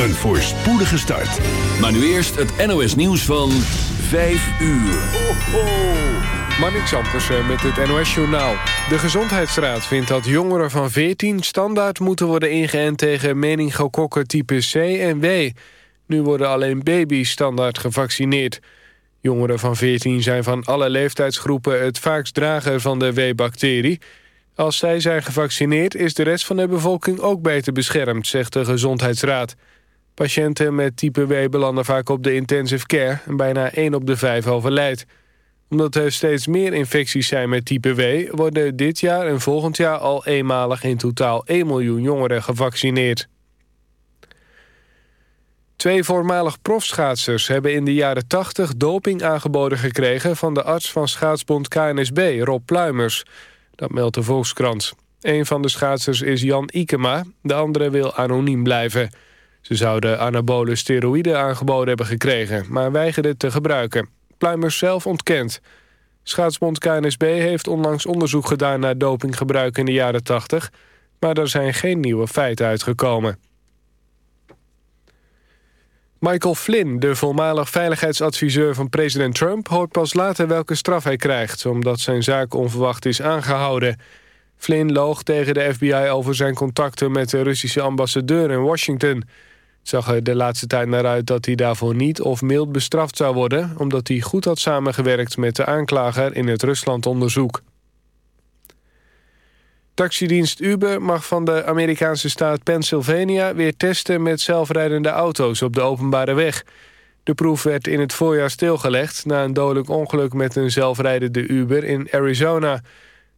een voorspoedige start. Maar nu eerst het NOS nieuws van 5 uur. Ho, ho. Marnix Ampersen met het NOS-journaal. De Gezondheidsraad vindt dat jongeren van 14 standaard moeten worden ingeënt tegen meningokokken type C en W. Nu worden alleen baby's standaard gevaccineerd. Jongeren van 14 zijn van alle leeftijdsgroepen het vaakst drager van de W-bacterie. Als zij zijn gevaccineerd is de rest van de bevolking ook beter beschermd, zegt de Gezondheidsraad. Patiënten met type W belanden vaak op de intensive care... en bijna 1 op de 5 overlijdt. Omdat er steeds meer infecties zijn met type W... worden dit jaar en volgend jaar al eenmalig in totaal 1 miljoen jongeren gevaccineerd. Twee voormalig profschaatsers hebben in de jaren 80 doping aangeboden gekregen... van de arts van schaatsbond KNSB, Rob Pluimers. Dat meldt de Volkskrant. Een van de schaatsers is Jan Ikema, de andere wil anoniem blijven... Ze zouden anabole steroïden aangeboden hebben gekregen... maar weigerden te gebruiken. Pluimers zelf ontkent. Schaatsbond KNSB heeft onlangs onderzoek gedaan... naar dopinggebruik in de jaren 80... maar er zijn geen nieuwe feiten uitgekomen. Michael Flynn, de voormalig veiligheidsadviseur van president Trump... hoort pas later welke straf hij krijgt... omdat zijn zaak onverwacht is aangehouden... Flynn loog tegen de FBI over zijn contacten met de Russische ambassadeur in Washington. Zag er de laatste tijd naar uit dat hij daarvoor niet of mild bestraft zou worden... omdat hij goed had samengewerkt met de aanklager in het Ruslandonderzoek. Taxidienst Uber mag van de Amerikaanse staat Pennsylvania... weer testen met zelfrijdende auto's op de openbare weg. De proef werd in het voorjaar stilgelegd... na een dodelijk ongeluk met een zelfrijdende Uber in Arizona.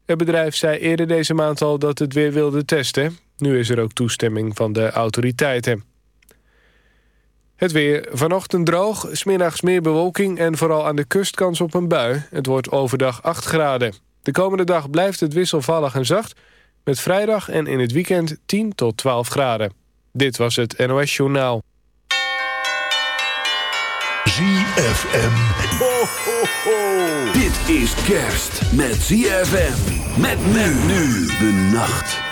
Het bedrijf zei eerder deze maand al dat het weer wilde testen. Nu is er ook toestemming van de autoriteiten. Het weer. Vanochtend droog, smiddags meer bewolking... en vooral aan de kust kans op een bui. Het wordt overdag 8 graden. De komende dag blijft het wisselvallig en zacht... met vrijdag en in het weekend 10 tot 12 graden. Dit was het NOS Journaal. ZFM. Ho, ho, ho. Dit is kerst met ZFM. Met men nu de nacht.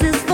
This is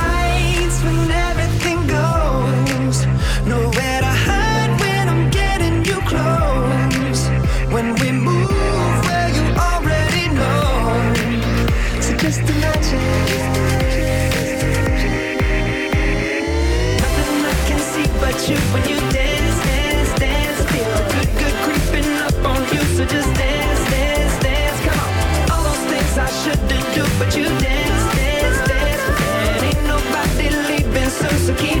so keep